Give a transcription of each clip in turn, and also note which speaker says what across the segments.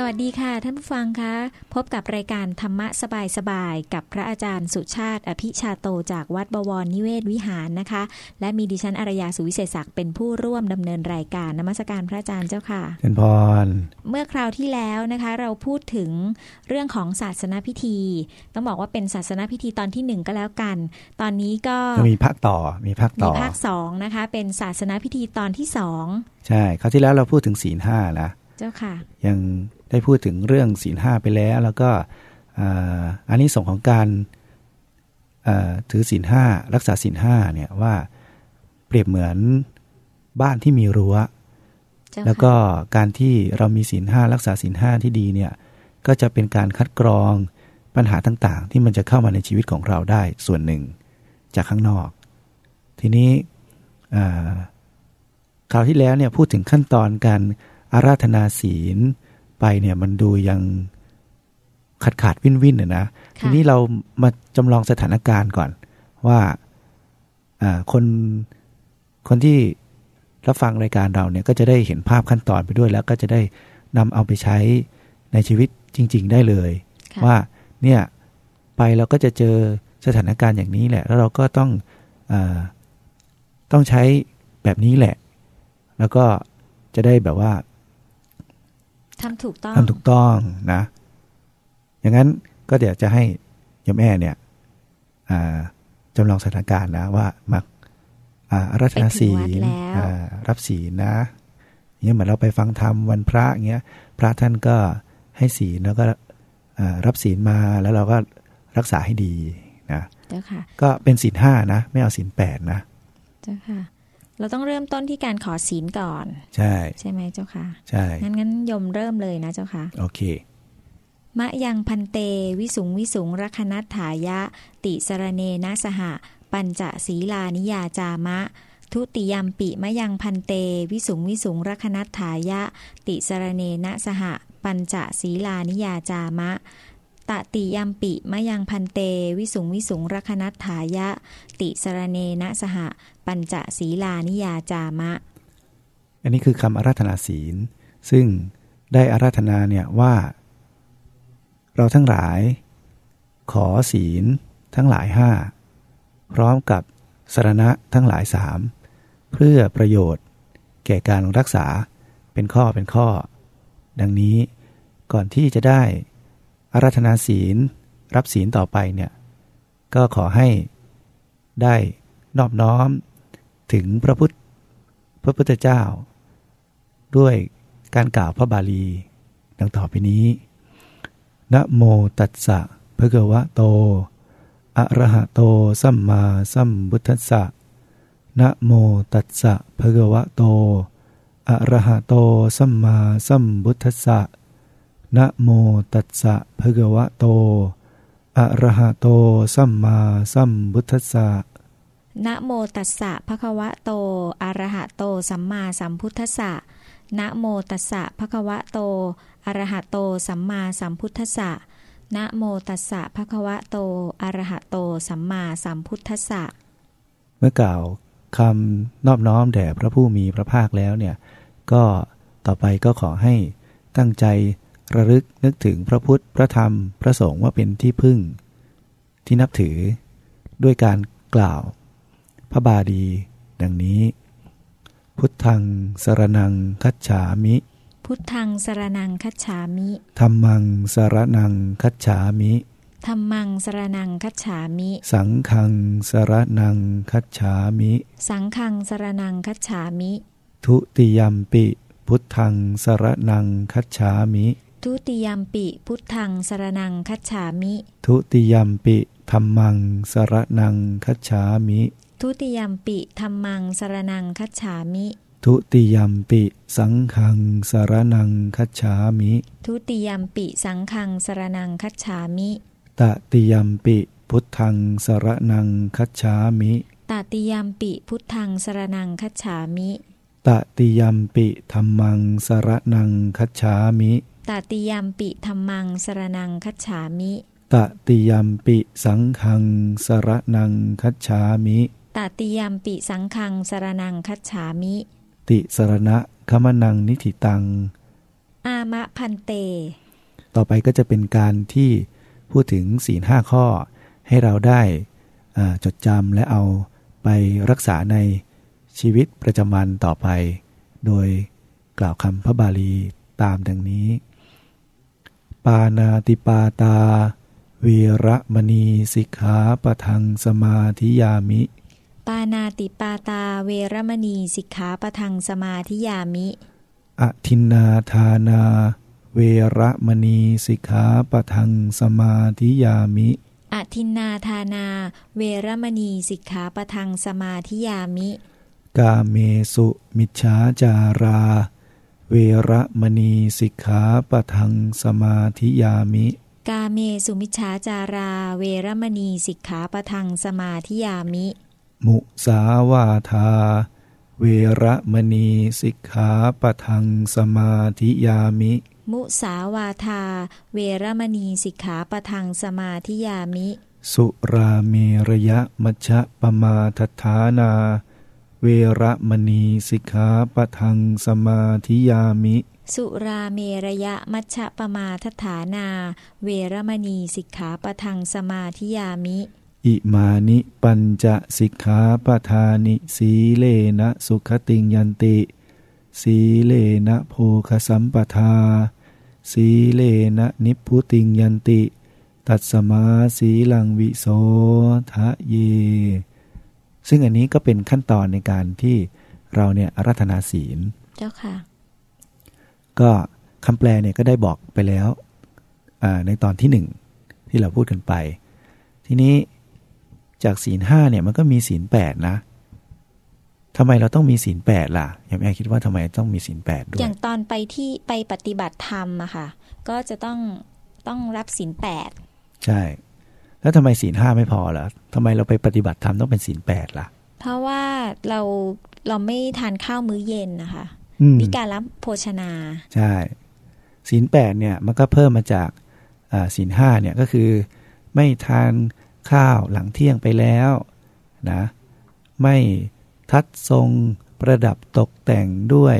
Speaker 1: สวัสดีค่ะ ท่านผู้ฟังคะ พบกับรายการธรรมะสบายๆกับพระอาจารย์สุชาติ อภิชาโตจากวัดบวรนิเวศวิหารนะคะ และมีดิฉันอารยาสุวิเศษศักดิ์เป็นผู้ร่วมดำเนินรายการนมัสการพระอาจารย์เจ้าค่ะ
Speaker 2: เจนพร
Speaker 1: เมื่อคราวที่แล้วนะคะ เราพูดถึงเรื่องของศาสนาพิธี ต้องบอกว่าเป็นศาสนาพิธีตอนที่หนึ่งก็แล้วกัน ตอนนี้ก็
Speaker 2: จะมีภาคต่อมีภาค
Speaker 1: มี
Speaker 2: ต่อ
Speaker 1: ภาคสองนะคะ เป็นศาสนาพิธีตอนที่สอง
Speaker 2: ใช่คราวที่แล้วเราพูดถึงศีลห้านะ
Speaker 1: เจ้าค่ะ
Speaker 2: ยัง ได้พูดถึงเรื่องศีลห้าไปแล้ว แล้วก็อ่าอันนี้ส่งส์ของการอ่าถือศีลห้ารักษาศีลห้าเนี่ยว่าเปรียบเหมือนบ้านที่มีรั้ว
Speaker 1: เจ้า
Speaker 2: แล้ว
Speaker 1: ค่ะ
Speaker 2: ก็การที่เรามีศีลห้ารักษาศีลห้าที่ดีเนี่ยก็จะเป็นการคัดกรองปัญหาต่างๆ ที่มันจะเข้ามาในชีวิตของเราได้ส่วนหนึ่งจากข้างนอก ทีนี้อ่าคราวที่แล้วเนี่ยพูดถึงขั้นตอนการอาราธนาศีล ไปเนี่ยมันดูยังขาดขาดวินวินๆนะนะ
Speaker 1: ค่ะ
Speaker 2: ทีนี้เรามาจำลองสถานการณ์ก่อนว่าอ่าคนคนที่รับฟังรายการเราเนี่ยก็จะได้เห็นภาพขั้นตอนไปด้วย แล้วก็จะได้นำเอาไปใช้ในชีวิตจริง ๆ ได้เลย
Speaker 1: ค่ะ
Speaker 2: ว่าเนี่ยไปเราก็จะเจอสถานการณ์อย่างนี้แหละ แล้วเราก็ต้องอาต้องใช้แบบนี้แหละ แล้วก็จะได้แบบว่า
Speaker 1: ทำถูกต้อง
Speaker 2: ทำถูกต้องนะ อย่างนั้นก็เดี๋ยวจะให้ยมแม่เนี่ยอ่าจำลองสถานการณ์นะว่ามาอ่าอารัธนา
Speaker 1: ไปถึ
Speaker 2: ศี
Speaker 1: งวัด
Speaker 2: ล
Speaker 1: แล้ว
Speaker 2: อ่ารับศีลนะอย่างเงี้ยเหมือนเราไปฟังธรรมวันพระอย่างเงี้ย พระท่านก็ให้ศีลแล้วก็อ่ารับศีลมาแล้วเราก็รักษาให้ดีนะ
Speaker 1: เจ้าค่ะ
Speaker 2: ก็เป็นศีลห้านะ ไม่เอาศีลแปดนะ
Speaker 1: เจ้าค่ะ เราต้องเริ่มต้นที่การขอศีลก่อน
Speaker 2: ใช่
Speaker 1: ใช่ไหมเจ้าค่ะ
Speaker 2: ใช่
Speaker 1: งั้นงั้นยมเริ่มเลยนะเจ้าค่ะ
Speaker 2: โอเค
Speaker 1: มะยังพันเต วิสุงวิสุงรัคนัตถายะ ติสรเนนะสหะปัญจศีลานิยาจามะ ทุติยมปิมะยังพันเต วิสุงวิสุงรัคนัตถายะ ติสรเนนะสหะปัญจศีลานิยาจามะ ตติยมปิมะยังพันเต วิสุงวิสุงรคนัตถายะ ติสรเนนะสห ปัญจศีลานิยาจามะ
Speaker 2: อันนี้คือคำอาราธนาศีล ซึ่งได้อาราธนาเนี่ยว่า เราทั้งหลาย ขอศีลทั้งหลายห้าพร้อมกับสรณะทั้งหลายสามเพื่อประโยชน์ แก่การรักษาเป็นข้อเป็นข้อ ดังนี้ก่อนที่จะได้ อาราธนาศีล รับศีลต่อไปเนี่ยก็ขอให้ได้นอบน้อมถึงพระพุทธพระพุทธเจ้า ด้วยการกล่าวพระบาลี ดังต่อไปนี้นะโมตัสสะภะคะวะโต อะระหะโต สัมมาสัมพุทธัสสะนะโมตัสสะภะคะวะโต อะระหะโต สัมมาสัมพุทธัสสะ นะโมตัสสะภะคะวะโต อะระหะโต สัมมาสัมพุทธัสสะ
Speaker 1: นะโมตัสสะภะคะวะโต อะระหะโต สัมมาสัมพุทธัสสะนะโมตัสสะภะคะวะโต อะระหะโต สัมมาสัมพุทธัสสะนะโมตัสสะภะคะวะโต อะระหะโต สัมมาสัมพุทธัสสะ
Speaker 2: เมื่อกล่าวคำนอบน้อมแด่พระผู้มีพระภาคแล้วเนี่ย ก็ต่อไปก็ขอให้ตั้งใจ ระลึกนึกถึงพระพุทธ พระธรรม พระสงฆ์ว่าเป็นที่พึ่ง ที่นับถือด้วยการกล่าว พระบาลีดังนี้ พุทธังสรนังคัจฉามิ
Speaker 1: พุทธังสรนังคัจฉามิ
Speaker 2: ธรรมังสรนังคัจฉามิ
Speaker 1: ธัมมังสรนังคัจฉามิ
Speaker 2: สังฆังสรนังคัจฉามิ
Speaker 1: สังฆังสรนังคัจฉามิ
Speaker 2: ทุติยมปิ พุทธังสรนังคัจฉามิ
Speaker 1: ทุติยมปิพุทธังสรนังคัจฉามิ
Speaker 2: ทุติยมปิธรรมังสรนังคัจฉามิ
Speaker 1: ทุติยมปิธัมมังสรนังคัจฉามิ
Speaker 2: ทุติยมปิสังฆังสรนังคัจฉามิ
Speaker 1: ทุติยมปิสังฆังสรนังคัจฉามิ
Speaker 2: ตติยมปิพุทธังสรนังคัจฉามิ
Speaker 1: ตติยมปิพุทธังสรนังคัจฉามิ
Speaker 2: ตติยมปิธรรมังสรนังคัจฉามิ
Speaker 1: ตติยมปิธัมมังสรนังคัจฉามิ
Speaker 2: ตติยมปิสังฆังสรนังคัจฉามิ
Speaker 1: ตติยมปิสังฆังสรนังคัจฉามิ
Speaker 2: ติสรณะคมนังนิธิตัง
Speaker 1: อามะพันเต
Speaker 2: ต่อไปก็จะเป็นการที่พูดถึงศีลห้าข้อ ให้เราได้จดจำและเอาไปรักษาในชีวิตประจำวันต่อไป โดยกล่าวคำพระบาลีตามดังนี้ ปานาติปาตา เวระมณีสิกขาปทังสมาธิยามิ
Speaker 1: ปานาติปาตาเวรมณีสิกขาปทังสมาธิยามิ
Speaker 2: อทินนาทานา เวระมณีสิกขาปทังสมาธิยามิ
Speaker 1: อทินนาทานา เวรมณีสิกขาปทังสมาธิยามิ
Speaker 2: กาเมสุมิชฌาจารา เวระมณีสิกขาปทังสมาธิยามิ
Speaker 1: กาเมสุมิชฌาจาราเวรมณีสิกขาปทังสมาธิยามิ
Speaker 2: มุสาวาทา เวระมณีสิกขาปทังสมาธิยามิ
Speaker 1: มุสาวาทา เวรมณีสิกขาปทังสมาธิยามิ
Speaker 2: สุราเมระยะมัชฌะปมาทฐานา เวระมณีสิกขาปทังสมาธิยามิ
Speaker 1: สุราเมระยะมัชฌะปมาทฐานา เวรมณีสิกขาปทังสมาธิยามิ
Speaker 2: อิมานิปัญจสิกขาปทานิสีเลนะสุขติงยันติ สีเลนะโภคสัมปทา สีเลนะนิพพุติงยันติ ตัดสมาสีลังวิโสทะเย ซึ่งอันนี้ก็เป็นขั้นตอนในการที่เราเนี่ยอารัธนาศีล
Speaker 1: เจ้าค่ะ
Speaker 2: ก็คำแปลเนี่ยก็ได้บอกไปแล้วในตอนที่หนึ่งที่เราพูดกันไป ทีนี้จากศีลห้าเนี่ยมันก็มีศีลแปดนะทำไมเราต้องมีศีลแปดล่ะยามแอคิดว่าทำไมต้องมีศีลแปดด้วย
Speaker 1: อย่างตอนไปที่ไปปฏิบัติธรรมอะค่ะ ก็จะต้องต้องรับศีลแปด
Speaker 2: ใช่ แล้วทำไมศีลห้าไม่พอล่ะทำไมเราไปปฏิบัติธรรมต้องเป็นศีลแปดล่ะ
Speaker 1: เพราะว่าเราเราไม่ทานข้าวมื้อเย็นนะคะวิการรับโภชนา
Speaker 2: ใช่ศีลแปดเนี่ยมันก็เพิ่มมาจากศีลห้าเนี่ยก็คือ ไม่ทานข้าวหลังเที่ยงไปแล้วนะไม่ทัดทรงประดับตกแต่งด้วย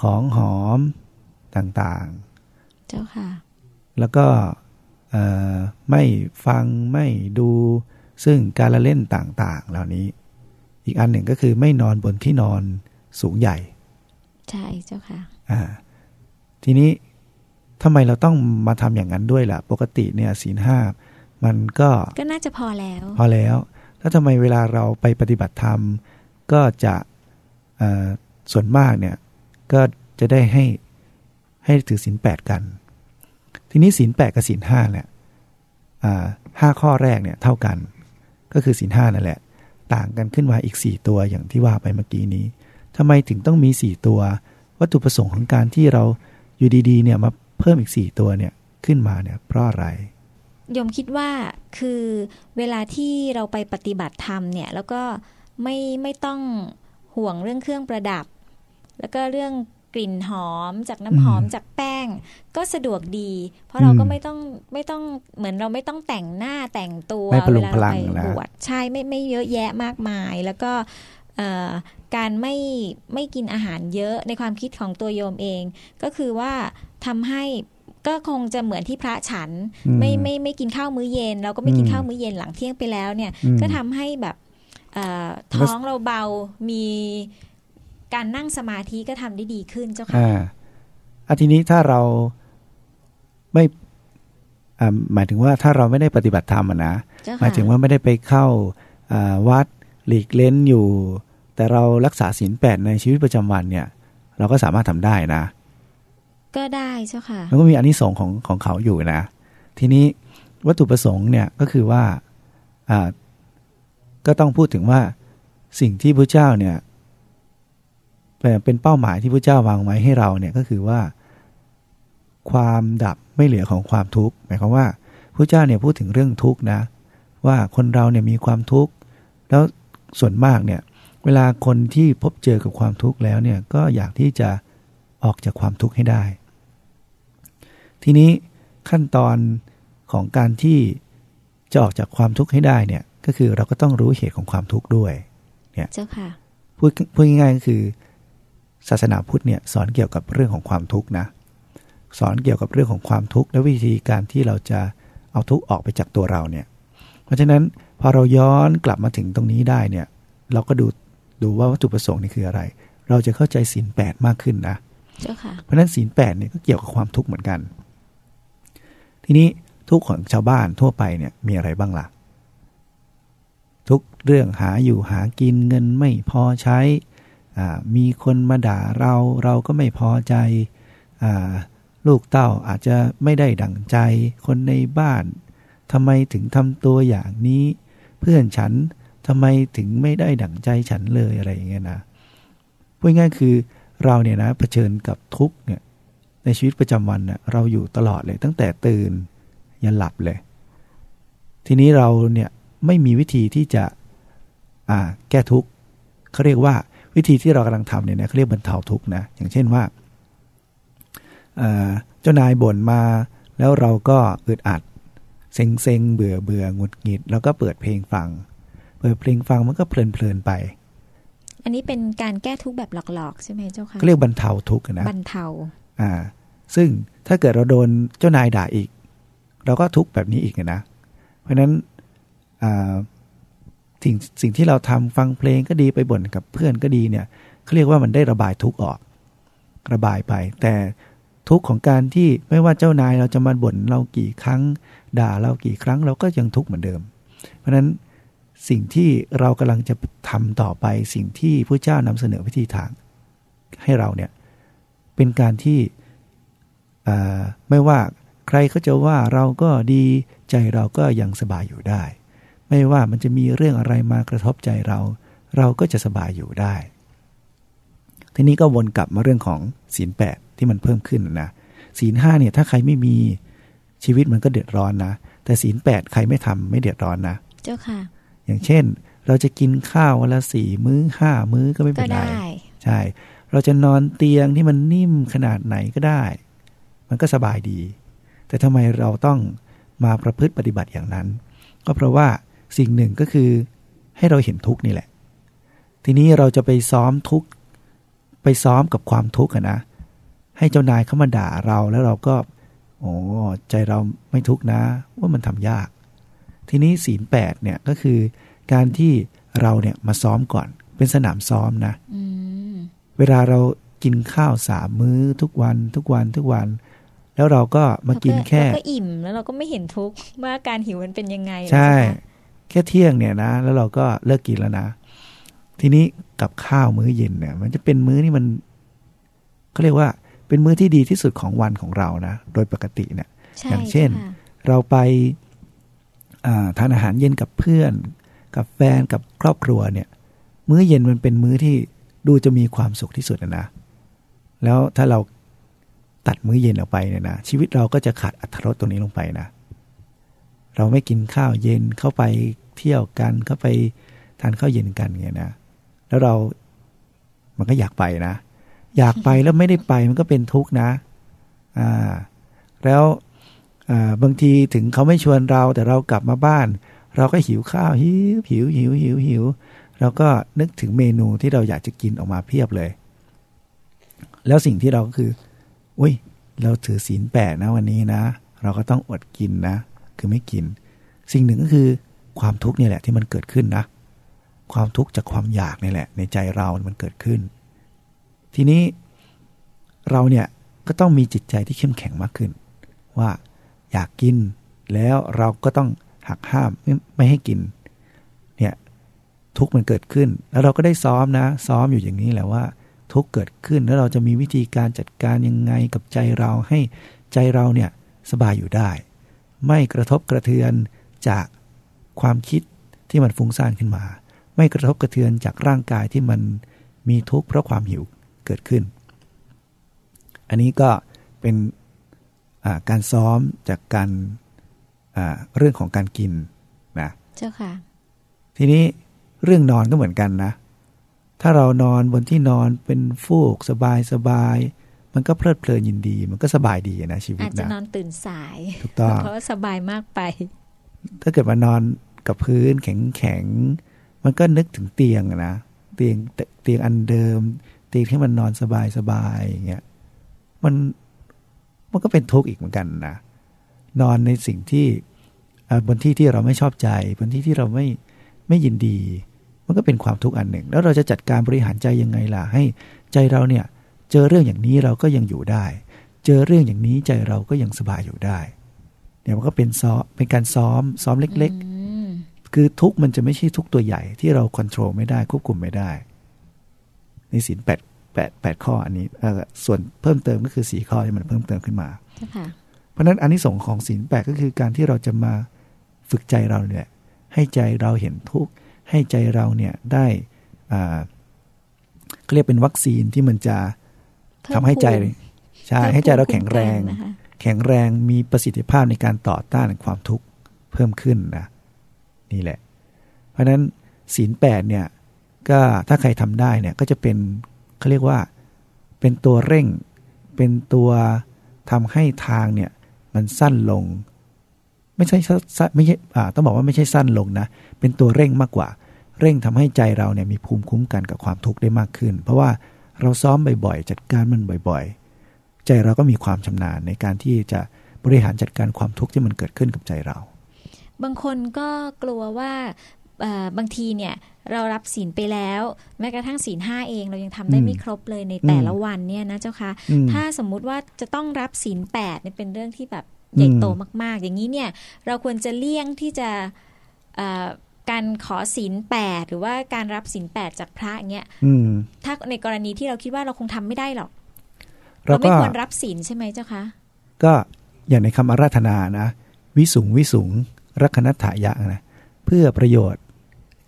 Speaker 2: ของหอมต่าง
Speaker 1: ๆ เจ้าค่ะ
Speaker 2: แล้วก็ ไม่ฟังไม่ดูซึ่งการละเล่นต่างๆ เหล่านี้ อีกอันหนึ่งก็คือไม่นอนบนที่นอนสูงใหญ่
Speaker 1: ใช่เจ้าค่ะ
Speaker 2: อ่าทีนี้ทำไมเราต้องมาทำอย่างนั้นด้วยล่ะ ปกติเนี่ยศีลห้ามันก็
Speaker 1: ก็น่าจะพอแล้ว
Speaker 2: พอแล้ว แล้วทำไมเวลาเราไปปฏิบัติธรรม ก็จะส่วนมากเนี่ยก็จะได้ให้ให้ถือศีลแปดกัน ทีนี้ศีลแปดกับศีลห้าเนี่ย ห้าข้อแรกเนี่ยเท่ากัน ก็คือศีลห้านั่นแหละ ต่างกันขึ้นมาอีกสี่ตัวอย่างที่ว่าไปเมื่อกี้นี้ทำไมถึงต้องมีสี่ตัว วัตถุประสงค์ของการที่เราอยู่ดีๆเนี่ยมาเพิ่มอีกสี่ตัวเนี่ยขึ้นมาเนี่ยเพราะอะไร
Speaker 1: ยมคิดว่าคือเวลาที่เราไปปฏิบัติธรรมเนี่ยแล้วก็ไม่ไม่ต้องห่วงเรื่องเครื่องประดับ แล้วก็เรื่อง กลิ่นหอม จากน้ำหอมจากแป้ง ก็สะดวกดี เพราะเราก็ไม่ต้องไม่ต้องเหมือนเราไม่ต้องแต่งหน้าแต่งตัว
Speaker 2: เวลาเราไป
Speaker 1: บวชใช่ไม่ไม่เยอะแยะมากมาย แล้วก็การไม่ไม่กินอาหารเยอะในความคิดของตัวโยมเอง ก็คือว่าทำให้ก็คงจะเหมือนที่พระฉันไม่ไม่ไม่กินข้าวมื้อเย็น เราก็ไม่กินข้าวมื้อเย็นหลังเที่ยงไปแล้วเนี่ย ก็ทำให้แบบท้องเราเบามี การนั่งสมาธิก็ทำได้ดีขึ้นเจ้าค่ะ
Speaker 2: อ่าทีนี้ถ้าเราไม่หมายถึงว่าถ้าเราไม่ได้ปฏิบัติธรรมนะหมายถึงว่าไม่ได้ไปเข้าวัดหลีกเล้นอยู่ แต่เรารักษาศีลแปดในชีวิตประจำวันเนี่ย เราก็สามารถทำได้นะ
Speaker 1: ก็ได้เจ้าค่ะ
Speaker 2: มันก็มีอนนิสงส์ของของเขาอยู่นะ ทีนี้วัตถุประสงค์เนี่ยก็คือว่าอ่าก็ต้องพูดถึงว่าสิ่งที่พระเจ้าเนี่ย เป็นเป้าหมายที่พระเจ้าวางไว้ให้เราเนี่ยก็คือว่า ความดับไม่เหลือของความทุกข์หมายความว่าพระเจ้าเนี่ยพูดถึงเรื่องทุกข์นะ ว่าคนเราเนี่ยมีความทุกข์แล้วส่วนมากเนี่ยเวลาคนที่พบเจอกับความทุกข์แล้วเนี่ยก็อยากที่จะออกจากความทุกข์ให้ได้ ทีนี้ขั้นตอนของการที่จะออกจากความทุกข์ให้ได้เนี่ยก็คือเราก็ต้องรู้เหตุของความทุกข์ด้วยเนี่ย
Speaker 1: เจ้าค่ะ
Speaker 2: พูดพูดง่ายๆก็คือ ศาสนาพุทธเนี่ยสอนเกี่ยวกับเรื่องของความทุกข์นะสอนเกี่ยวกับเรื่องของความทุกข์และวิธีการที่เราจะเอาทุกข์ออกไปจากตัวเราเนี่ยเพราะฉะนั้นพอเราย้อนกลับมาถึงตรงนี้ได้เนี่ยเราก็ดูดูว่าวัตถุประสงค์นี่คืออะไร เราจะเข้าใจศีลแปดมากขึ้นนะ
Speaker 1: เจ้าค่ะ
Speaker 2: เพราะฉะนั้นศีลแปดเนี่ยก็เกี่ยวกับความทุกข์เหมือนกัน ทีนี้ทุกข์ของชาวบ้านทั่วไปเนี่ยมีอะไรบ้างล่ะ ทุกเรื่องหาอยู่หากินเงินไม่พอใช้ มีคนมาด่าเราเราก็ไม่พอใจลูกเต้าอาจจะไม่ได้ดั่งใจคนในบ้านทำไมถึงทำตัวอย่างนี้ เพื่อนฉันทำไมถึงไม่ได้ดั่งใจฉันเลยอะไรอย่างเงี้ยนะพูดง่ายคือเราเนี่ยนะเผชิญกับทุกเนี่ยในชีวิตประจำวันเน่ยเราอยู่ตลอดเลยตั้งแต่ตื่นยันหลับเลย ทีนี้เราเนี่ยไม่มีวิธีที่จะแก้ทุกข์เขาเรียกว่า วิธีที่เรากำลังทำเนี่ยนะเขาเรียกบรรเทาทุกข์นะอย่างเช่นว่าเจ้านายบ่นมาแล้วเราก็อึดอัดเซ็งเซ็งเบื่อเบื่อหงุดหงิด แล้วก็เปิดเพลงฟัง เปิดเพลงฟังมันก็เพลินเพลินไป
Speaker 1: อันนี้เป็นการแก้ทุกข์แบบหลอกๆใช่ไหมเจ้าค่ะ
Speaker 2: เขาเรียกบรรเทาทุกข์นะ
Speaker 1: บรรเทา
Speaker 2: อ่า ซึ่งถ้าเกิดเราโดนเจ้านายด่าอีก เราก็ทุกข์แบบนี้อีกนะ เพราะฉะนั้น สิ่งสิ่งที่เราทำฟังเพลงก็ดีไปบ่นกับเพื่อนก็ดีเนี่ยเขาเรียกว่ามันได้ระบายทุกข์ออก ระบายไป แต่ทุกข์ของการที่ไม่ว่าเจ้านายเราจะมาบ่นเรากี่ครั้ง ด่าเรากี่ครั้งเราก็ยังทุกข์เหมือนเดิม เพราะฉะนั้นสิ่งที่เรากำลังจะทำต่อไปสิ่งที่พระเจ้านำเสนอวิธีทาง ให้เราเนี่ยเป็นการที่ไม่ว่าใครเขาจะว่าเราก็ดีใจเราก็ยังสบายอยู่ได้ ไม่ว่ามันจะมีเรื่องอะไรมากระทบใจเรา เราก็จะสบายอยู่ได้ ทีนี้ก็วนกลับมาเรื่องของศีลแปดที่มันเพิ่มขึ้นนะศีลห้าเนี่ยถ้าใครไม่มีชีวิตมันก็เดือดร้อนนะ แต่ศีลแปดใครไม่ทำไม่เดือดร้อนนะ
Speaker 1: เจ้าค่ะ
Speaker 2: อย่างเช่น เราจะกินข้าววันละสี่มื้อห้ามื้อก็ไม่เป็นไรใช่ เราจะนอนเตียงที่มันนิ่มขนาดไหนก็ได้ มันก็สบายดี แต่ทำไมเราต้องมาประพฤติปฏิบัติอย่างนั้น ก็เพราะว่า สิ่งหนึ่งก็คือให้เราเห็นทุกข์นี่แหละ ทีนี้เราจะไปซ้อมทุกข์ไปซ้อมกับความทุกข์นะ ให้เจ้านายเขามาด่าเราแล้วเราก็ โอ้ใจเราไม่ทุกนะ ว่ามันทำยาก ทีนี้ศีลแปดเนี่ยก็คือการที่เราเนี่ยมาซ้อมก่อน เป็นสนามซ้อมนะเวลาเรากินข้าวสามมื้อทุกวันทุกวันทุกวัน แล้วเราก็มากินแค่
Speaker 1: ก็อิ่มแล้วเราก็ไม่เห็นทุกว่าการหิวมันเป็นยังไง
Speaker 2: ใช่ แค่เที่ยงเนี่ยนะ แล้วเราก็เลิกกินแล้วนะ ทีนี้กับข้าวมื้อเย็นเนี่ย มันจะเป็นมื้อที่มันเขาเรียกว่าเป็นมื้อที่ดีที่สุดของวันของเรานะ โดยปกติเนี่ย อย่างเช่น เราไปทานอาหารเย็นกับเพื่อน กับแฟนกับครอบครัวเนี่ย มื้อเย็นมันเป็นมื้อที่ดูจะมีความสุขที่สุดนะ แล้วถ้าเราตัดมื้อเย็นออกไปเนี่ยนะชีวิตเราก็จะขาดอัตรสตรงนี้ลงไปนะ เราไม่กินข้าวเย็นเข้าไปเที่ยวกันเข้าไปทานข้าวเย็นกันเงี้ยนะ แล้วเรามันก็อยากไปนะ อยากไปแล้วไม่ได้ไปมันก็เป็นทุกข์นะอ่าแล้วบางทีถึงเขาไม่ชวนเราแต่เรากลับมาบ้าน เราก็หิวข้าวหิวหิวหิวหิวหิวเราก็นึกถึงเมนูที่เราอยากจะกินออกมาเพียบเลย แล้วสิ่งที่เราก็คือ อุ้ย เราถือศีลแปดนะวันนี้นะ เราก็ต้องอดกินนะ คือไม่กิน สิ่งหนึ่งก็คือความทุกข์นี่แหละที่มันเกิดขึ้นนะ ความทุกข์จากความอยากนี่แหละ ในใจเรา มันเกิดขึ้น ทีนี้เราเนี่ยก็ต้องมีจิตใจที่เข้มแข็งมากขึ้น ว่าอยากกินแล้วเราก็ต้องหักห้ามไม่ไม่ให้กินเนี่ยทุกมันเกิดขึ้น แล้วเราก็ได้ซ้อมนะ ซ้อมอยู่อย่างนี้แหละว่า ทุกเกิดขึ้นแล้วเราจะมีวิธีการจัดการยังไงกับใจเราให้ใจเราเนี่ยสบายอยู่ได้ ไม่กระทบกระเทือนจากความคิดที่มันฟุ้งซ่านขึ้นมา ไม่กระทบกระเทือนจากร่างกายที่มันมีทุกข์เพราะความหิวเกิดขึ้น อันนี้ก็เป็นการซ้อมจากการเรื่องของการกินนะ
Speaker 1: เจ้าค่ะ
Speaker 2: ทีนี้เรื่องนอนก็เหมือนกันนะ ถ้าเรานอนบนที่นอนเป็นฟูกสบายสบาย มันก็เพลิดเพลินยินดี มันก็สบายดีนะชีวิตนะอา
Speaker 1: จจะนอนตื่นสาย
Speaker 2: ถูกต้อง
Speaker 1: เพราะสบายมากไป
Speaker 2: ถ้าเกิดมานอนกับพื้นแข็งแข็งมันก็นึกถึงเตียงนะเตียงเตียงอันเดิมตีให้มันนอนสบายสบายอย่างเงี้ยมันมันก็เป็นทุกข์อีกเหมือนกันนะนอนในสิ่งที่บนที่ที่เราไม่ชอบใจบนที่ที่เราไม่ไม่ยินดี มันก็เป็นความทุกข์อันหนึ่ง แล้วเราจะจัดการบริหารใจยังไงล่ะ ให้ใจเราเนี่ย เจอเรื่องอย่างนี้เราก็ยังอยู่ได้ เจอเรื่องอย่างนี้ใจเราก็ยังสบายอยู่ได้ เนี่ยมันก็เป็นซ้อมเป็นการซ้อมซ้อมเล็กๆ คือทุกมันจะไม่ใช่ทุกตัวใหญ่ที่เราควบคุมไม่ได้ควบคุมไม่ได้ในสินแปดแปดแปดข้ออันนี้ส่วนเพิ่มเติมก็คือสี่ข้อที่มันเพิ่มเติมขึ้นมาเพราะนั้นอันนี้ส่งของสินแปดก็คือการที่เราจะมาฝึกใจเราเนี่ยให้ใจเราเห็นทุกข์ให้ใจเราเนี่ยได้เขาเรียกเป็นวัคซีนที่มันจะ ทำให้ใจใช่ให้ใจเราแข็งแรง แข็งแรงมีประสิทธิภาพในการต่อต้านความทุกข์เพิ่มขึ้นนะนี่แหละ เพราะฉะนั้นศีลแปดเนี่ยก็ถ้าใครทำได้เนี่ยก็จะเป็นเขาเรียกว่าเป็นตัวเร่ง เป็นตัวทำให้ทางเนี่ยมันสั้นลง ไม่ใช่ไม่ใช่ต้องบอกว่าไม่ใช่สั้นลงนะ เป็นตัวเร่งมากกว่า เร่งทำให้ใจเราเนี่ยมีภูมิคุ้มกันกับความทุกข์ได้มากขึ้น เพราะว่า เราซ้อมบ่อยๆ จัดการมันบ่อยๆ ใจเราก็มีความชำนาญในการที่จะบริหารจัดการความทุกข์ที่มันเกิดขึ้นกับใจเรา
Speaker 1: บางคนก็กลัวว่าบางทีเนี่ยเรารับศีลไปแล้ว แม้กระทั่งศีลห้าเองเรายังทำได้ไม่ครบเลยในแต่ละวันเนี่ยนะเจ้าคะถ้าสมมุติว่าจะต้องรับศีลแปดเนี่ยเป็นเรื่องที่แบบใหญ่โตมาก ๆ อย่างนี้เนี่ย เราควรจะเลี่ยงที่จะ การขอศีลแปดหรือว่าการรับศีลแปดจากพระเงี้ยถ้าในกรณีที่เราคิดว่าเราคงทำไม่ได้หรอก เราไม่ควรรับศีลใช่ไหมเจ้าคะ
Speaker 2: ก็อย่างในคำอาราธนานะวิสุงวิสุงรักนัตถายะนะเพื่อประโยชน์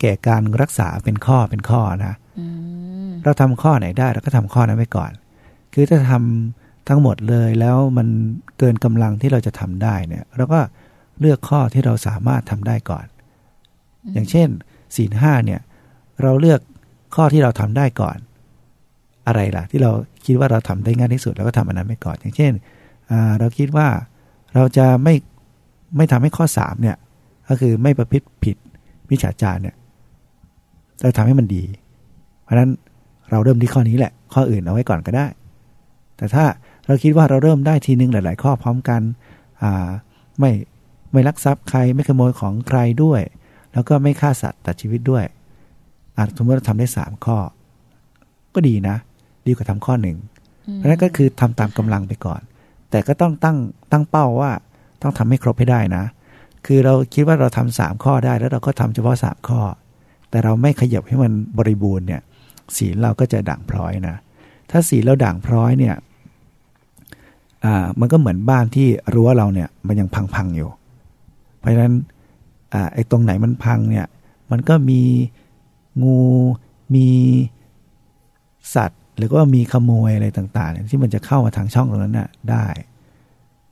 Speaker 2: แก่การรักษาเป็นข้อเป็นข้อนะเราทำข้อไหนได้เราก็ทำข้อนั้นไว้ก่อน คือถ้าทำทั้งหมดเลยแล้วมันเกินกำลังที่เราจะทำได้เนี่ยเราก็เลือกข้อที่เราสามารถทำได้ก่อน อย่างเช่นศีลห้าเนี่ยเราเลือกข้อที่เราทำได้ก่อน อะไรล่ะ ที่เราคิดว่าเราทำได้ง่ายที่สุดเราก็ทำอันนั้นไปก่อน อย่างเช่นเราคิดว่าเราจะไม่ไม่ทำให้ข้อสามเนี่ยก็คือไม่ประพฤติผิดวิชาจารเนี่ยเราทำให้มันดี เพราะฉะนั้นเราเริ่มที่ข้อนี้แหละ ข้ออื่นเอาไว้ก่อนก็ได้ แต่ถ้าเราคิดว่าเราเริ่มได้ทีนึงหลาย ๆ ข้อพร้อมกันไม่ไม่ลักทรัพย์ใครไม่ขโมยของใครด้วย แล้วก็ไม่ฆ่าสัตว์ตัดชีวิตด้วยอาจสมมติเราทำได้สามข้อ ก็ดีนะ ดีกว่าทำข้อหนึ่งเพราะนั้นก็คือทำตามกำลังไปก่อน แต่ก็ต้องตั้งตั้งเป้าว่าต้องทำให้ครบให้ได้นะ คือเราคิดว่าเราทำสามข้อได้ แล้วเราก็ทำเฉพาะสามข้อ แต่เราไม่ขยับให้มันบริบูรณ์เนี่ยศีลเราก็จะด่างพร้อยนะ ถ้าศีลเราด่างพร้อยเนี่ยอ่ามันก็เหมือนบ้านที่รั้วเราเนี่ยมันยังพังๆอยู่ เพราะฉะนั้น อ่าไอ้ตรงไหนมันพังเนี่ยมันก็มีงูมีสัตว์ หรือว่ามีขโมยอะไรต่างๆ ที่มันจะเข้ามาทางช่องตรงนั้นน่ะได้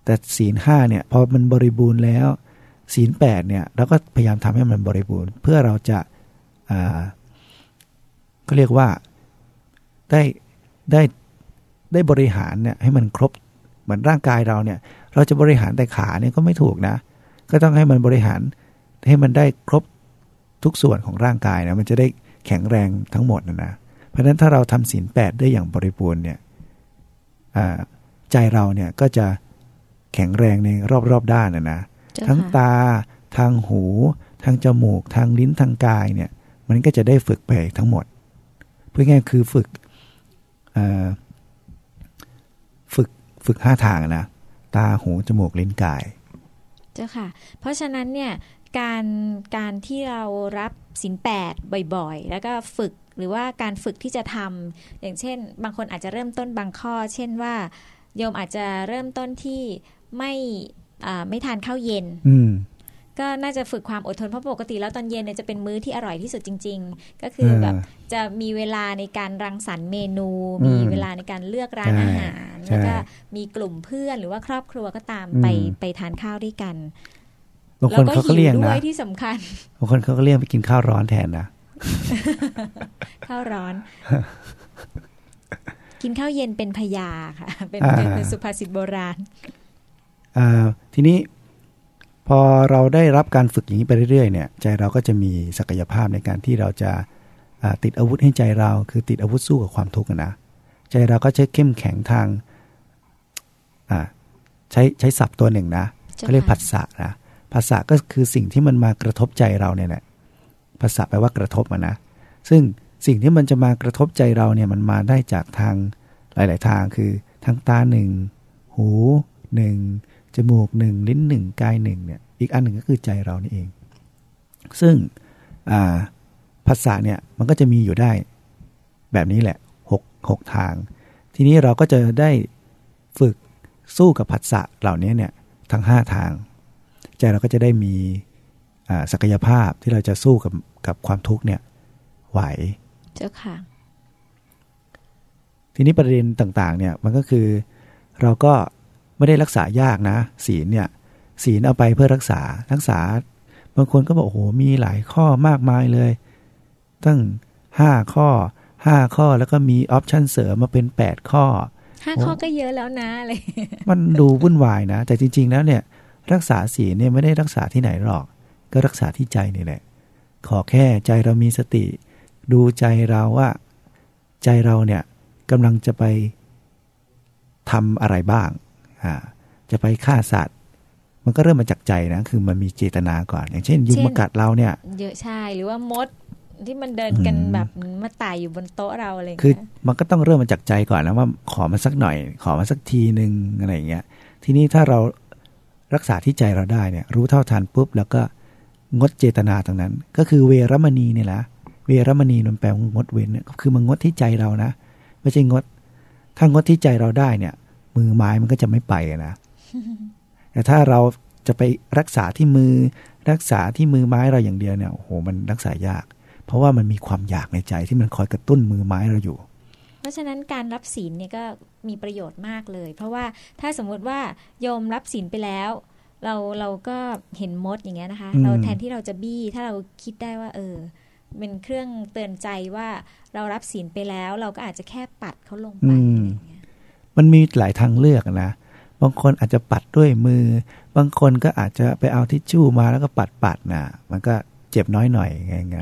Speaker 2: แต่ศีลห้าเนี่ยพอมันบริบูรณ์แล้ว ศีลแปดเนี่ยเราก็พยายามทำให้มันบริบูรณ์ เพื่อเราจะก็เรียกว่าได้ได้ได้บริหารเนี่ยให้มันครบเหมือนร่างกายเราเนี่ย เราจะบริหารแต่ขาเนี่ยก็ไม่ถูกนะ ก็ต้องให้มันบริหาร ให้มันได้ครบทุกส่วนของร่างกายนะมันจะได้แข็งแรงทั้งหมดนะนะเพราะฉะนั้นถ้าเราทำศีลแปดได้อย่างบริบูรณ์เนี่ยใจเราเนี่ยก็จะแข็งแรงในรอบๆด้านนะนะทั้งตาทางหู ทางจมูก ทางลิ้นทางกายเนี่ย มันก็จะได้ฝึกไปทั้งหมด เพื่อง่ายคือฝึกฝึกฝึกห้าทางนะ ตาหูจมูกลิ้นกาย
Speaker 1: เจ้าค่ะ เพราะฉะนั้นเนี่ย การการที่เรารับสินแปดบ่อยๆ แล้วก็ฝึกหรือว่าการฝึกที่จะทำอย่างเช่น บางคนอาจจะเริ่มต้นบางข้อ เช่นว่าโยมอาจจะเริ่มต้นที่ไม่ไม่ทานข้าวเย็นก็น่าจะฝึกความอดทนเพราะปกติแล้วตอนเย็นเนี่ยจะเป็นมื้อที่อร่อยที่สุดจริง ๆ ก็คือแบบจะมีเวลาในการรังสรรค์เมนู มีเวลาในการเลือกร้านอาหาร แล้วก็มีกลุ่มเพื่อนหรือว่าครอบครัวก็ตามไปไปทานข้าวด้วยกัน
Speaker 2: บางคนเขาก็เลี่ยงนะ
Speaker 1: ที่สำคัญ
Speaker 2: บางคนเขาก็เลี่ยงไปกินข้าวร้อนแทนนะ
Speaker 1: ข้าวร้อน กินข้าวเย็นเป็นพยาค่ะ เป็นเป็นสุภาษิตโบราณ
Speaker 2: ทีนี้พอเราได้รับการฝึกอย่างนี้ไปเรื่อยๆเนี่ยใจเราก็จะมีศักยภาพในการที่เราจะติดอาวุธให้ใจเรา คือติดอาวุธสู้กับความทุกข์นะใจเราก็จะเข้มแข็งทางใช้ใช้ศัพท์ตัวหนึ่งนะเขาเรียกผัสสะนะ ผัสสะก็คือสิ่งที่มันมากระทบใจเราเนี่ยแหละผัสสะแปลว่ากระทบนะ ซึ่งสิ่งที่มันจะมากระทบใจเราเนี่ยมันมาได้จากทางหลาย ๆ ทางคือทางตาหนึ่งหูหนึ่งจมูกหนึ่งลิ้นหนึ่งกายหนึ่งเนี่ยอีกอันหนึ่งก็คือใจเรานี่เอง ซึ่งภาษาเนี่ยมันก็จะมีอยู่ได้แบบนี้แหละหกหกทาง ทีนี้เราก็จะได้ฝึกสู้กับผัสสะเหล่านี้เนี่ยทั้งห้าทาง ใจเราก็จะได้มีศักยภาพที่เราจะสู้กับกับความทุกข์เนี่ยไหว
Speaker 1: เจ้าค่ะ
Speaker 2: ทีนี้ประเด็นต่างๆเนี่ยมันก็คือเราก็ไม่ได้รักษายากนะ ศีลเนี่ยศีลเอาไปเพื่อรักษารักษา บางคนก็บอกโอ้โหมีหลายข้อมากมายเลย ตั้งห้าข้อห้าข้อแล้วก็มีออปชันเสริมมาเป็นแปดข้อ
Speaker 1: ห้าข้อก็เยอะแล้วนะเลย
Speaker 2: มันดูวุ่นวายนะ แต่จริง ๆ แล้วเนี่ย รักษาศีลเนี่ยไม่ได้รักษาที่ไหนหรอก ก็รักษาที่ใจนี่แหละ ขอแค่ใจเรามีสติ ดูใจเราว่า ใจเราเนี่ยกำลังจะไปทำอะไรบ้างอ่าจะไปฆ่าสัตว์ มันก็เริ่มมาจากใจนะ คือมันมีเจตนาก่อน อย่างเช่น ยุงมากัดเราเนี่ย
Speaker 1: เยอะใช่หรือว่ามดที่มันเดินกันแบบมาตายอยู่บนโต๊ะเราอะไร
Speaker 2: คือ มันก็ต้องเริ่มมาจากใจก่อนนะว่าขอมาสักหน่อย ขอมาสักทีหนึ่งอะไรอย่างเงี้ย ทีนี้ถ้าเรา รักษาที่ใจเราได้เนี่ยรู้เท่าทันปุ๊บแล้วก็งดเจตนาตรงนั้น ก็คือเวรมณีเนี่ยแหละเวรมณีมันแปลว่างดเว้นเนี่ยคือมันงดที่ใจเรานะ ไม่ใช่งด ถ้างดที่ใจเราได้เนี่ย มือไม้มันก็จะไม่ไปนะแต่ถ้าเราจะไปรักษาที่มือรักษาที่มือไม้เราอย่างเดียวเนี่ยโอ้โหมันรักษายาก เพราะว่ามันมีความอยากในใจที่มันคอยกระตุ้นมือไม้เราอยู่
Speaker 1: ราะฉะนั้นการรับศีลเนี่ยก็มีประโยชน์มากเลย เพราะว่าถ้าสมมุติว่าโยมรับศีลไปแล้ว เราเราก็เห็นมดอย่างเงี้ยนะคะ เราแทนที่เราจะบี้ถ้าเราคิดได้ว่า เออเป็นเครื่องเตือนใจว่าเรารับศีลไปแล้ว เราก็อาจจะแค่ปัดเขาลงไป
Speaker 2: มันมีหลายทางเลือกนะบางคนอาจจะปัดด้วยมือ บางคนก็อาจจะไปเอาทิชชู่มาแล้วก็ปัดปัดนะมันก็เจ็บน้อยหน่อยไงไง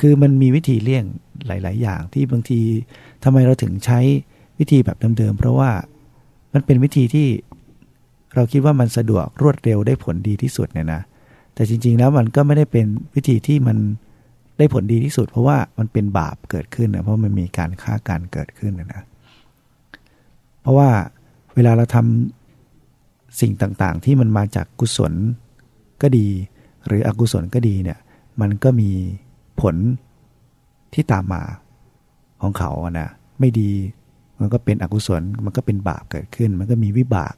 Speaker 2: คือมันมีวิธีเลี่ยงหลาย ๆ อย่างที่บางทีทำไมเราถึงใช้วิธีแบบเดิมๆเพราะว่ามันเป็นวิธีที่เราคิดว่ามันสะดวกรวดเร็วได้ผลดีที่สุดเนี่ยนะ แต่จริง ๆ แล้วมันก็ไม่ได้เป็นวิธีที่มันได้ผลดีที่สุด เพราะว่ามันเป็นบาปเกิดขึ้นนะเพราะมันมีการฆ่าการเกิดขึ้นนะนะเพราะว่าเวลาเราทำสิ่งต่างๆ ที่มันมาจากกุศลก็ดี หรืออกุศลก็ดีเนี่ยมันก็มี ผลที่ตามมาของเขาอะนะไม่ดีมันก็เป็นอกุศลมันก็เป็นบาปเกิดขึ้น มันก็มีวิบาก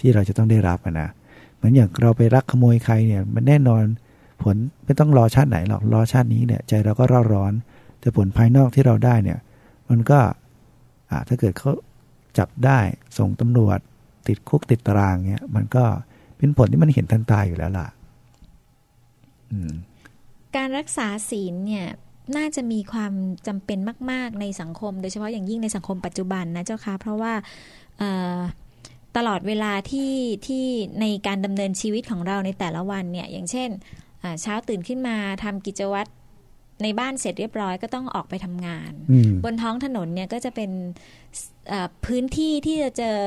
Speaker 2: ที่เราจะต้องได้รับนะเหมือนอย่างเราไปรักขโมยใครเนี่ยมันแน่นอนผลไม่ต้องรอชาติไหนหรอกรอชาตินี้เนี่ยใจเราก็ร้อนร้อน แต่ผลภายนอกที่เราได้เนี่ยมันก็อ่าถ้าเกิดเขาจับได้ส่งตำรวจติดคุกติดตารางเนี่ยมันก็เป็นผลที่มันเห็นทันตาอยู่แล้วล่ะ อืม
Speaker 1: การรักษาศีลเนี่ยน่าจะมีความจำเป็นมาก ๆ ในสังคม โดยเฉพาะอย่างยิ่งในสังคมปัจจุบันนะเจ้าค่ะเพราะว่าตลอดเวลาที่ที่ในการดำเนินชีวิตของเราในแต่ละวันเนี่ยอย่างเช่นเช้าตื่นขึ้นมาทำกิจวัตรในบ้านเสร็จเรียบร้อยก็ต้องออกไปทำงาน บนท้องถนนเนี่ยก็จะเป็นพื้นที่ที่จะเจอ